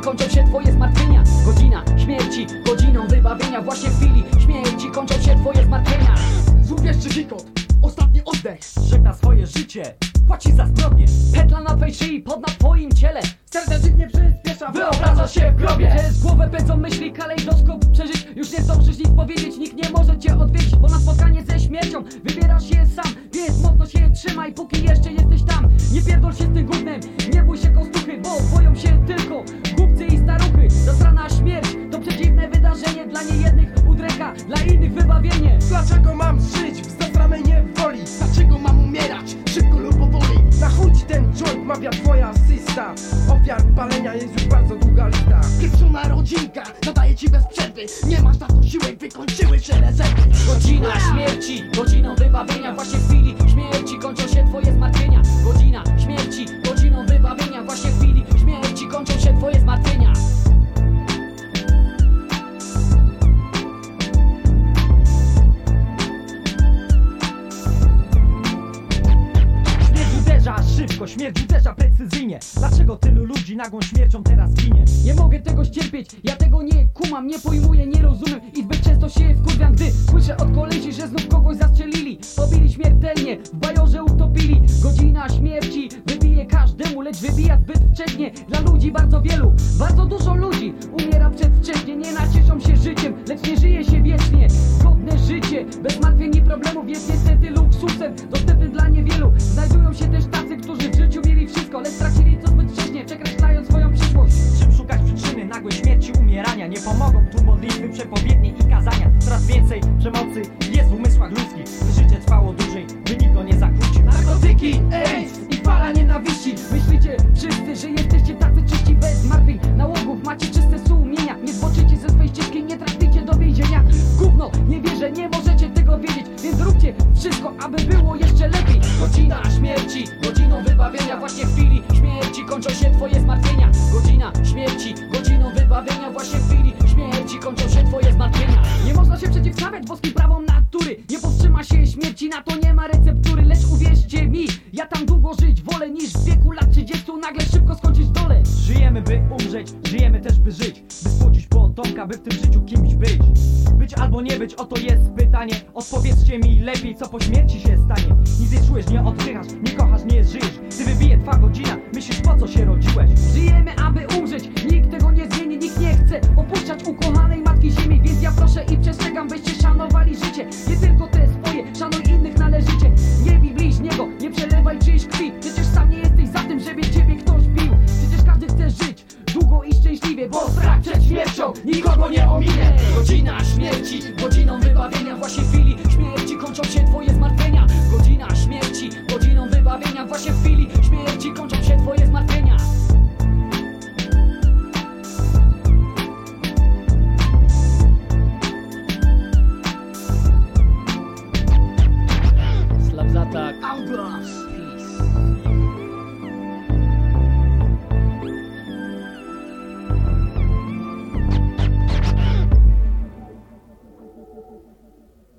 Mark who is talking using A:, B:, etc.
A: kończą się twoje zmartwienia. Godzina śmierci, godziną wybawienia. Właśnie w chwili śmierci kończą się twoje zmartwienia.
B: Znów jeszcze hikot, ostatni oddech.
C: Żegna swoje życie, płaci za zbrodnie
A: Petla na twej szyi, pod na twoim ciele.
B: Serdecznie nie przyspiesza,
A: Wyobrażasz się w grobie. Przez głowę pędzą myśli, kalejdoskop przeżyć. Już nie zdążysz nic powiedzieć, nikt nie może cię odwiedzić Bo na spotkanie ze śmiercią wybierasz się sam trzymaj, póki jeszcze jesteś tam. Nie pierdol się z tym gównem, nie bój się kostuchy Bo boją się tylko głupcy i staruchy. Zasrana śmierć to przeciwne wydarzenie Dla niejednych udręka, dla innych wybawienie.
B: Dlaczego mam żyć w zastranej niewoli? Dlaczego mam umierać szybko lub powoli? Na chuj ten joint mawia twoja asysta. Ofiar palenia jest już bardzo długa lista. Pieprzona rodzinka nadaje ci bez przerwy. Nie masz na to siły, wykończyły się rezerwy.
A: Godzina śmierci, godziną wybawienia. Właśnie w chwili śmierci
C: szybko, śmierć uderza precyzyjnie. Dlaczego tylu ludzi nagłą śmiercią teraz ginie?
A: Nie mogę tego ścierpieć, ja tego nie kumam, nie pojmuję, nie rozumiem I zbyt często się wkurwiam, gdy słyszę od kolesi, że znów kogoś zastrzelili. Pobili śmiertelnie, w bajorze utopili. Godzina śmierci wybije każdemu, lecz wybija zbyt wcześnie. Dla ludzi bardzo wielu, bardzo dużo ludzi umiera przedwcześnie. Nie nacieszą się życiem, lecz nie żyje się wiecznie. Godne życie, bez martwień i problemów jest niestety
C: modlitwy, przepowiednie i kazania. Coraz więcej przemocy jest w umysłach ludzkich. Życie trwało dłużej, by nikt go nie zakłócił.
A: Narkotyki, AIDS i fala nienawiści. Myślicie wszyscy, że jesteście tacy czyści bez martwień Nałogów, macie czyste sumienia. Nie zboczycie ze swej ścieżki, nie traficie do więzienia. Gówno, nie wierzę, nie możecie tego wiedzieć. Więc róbcie wszystko, aby było jeszcze lepiej. Godzina śmierci, godziną wybawienia. Właśnie w chwili śmierci kończą się twoje zmartwienia. Godzina śmierci, godziną wybawienia. Właśnie w chwili śmierci kończą się twoje zmartwienia Nie można się przeciwstawiać boskim prawom natury. Nie powstrzyma się śmierci, na to nie ma receptury. Lecz uwierzcie mi, ja tam długo żyć wolę Niż w wieku lat 30 nagle szybko skończyć dole.
C: Żyjemy by umrzeć, żyjemy też by żyć. By spłodzić potomka, by w tym życiu kimś być. Być albo nie być, oto jest pytanie. Odpowiedzcie mi lepiej, co po śmierci się stanie. Nic nie czujesz, nie oddychasz, nie kochasz, nie żyjesz. Gdy wybije twa godzina, myślisz po co się rodziłeś?
A: Żyjemy, aby umrzeć, śmiercią nikogo nie ominę. Godzina śmierci, godziną wybawienia Właśnie w chwili śmierci kończą się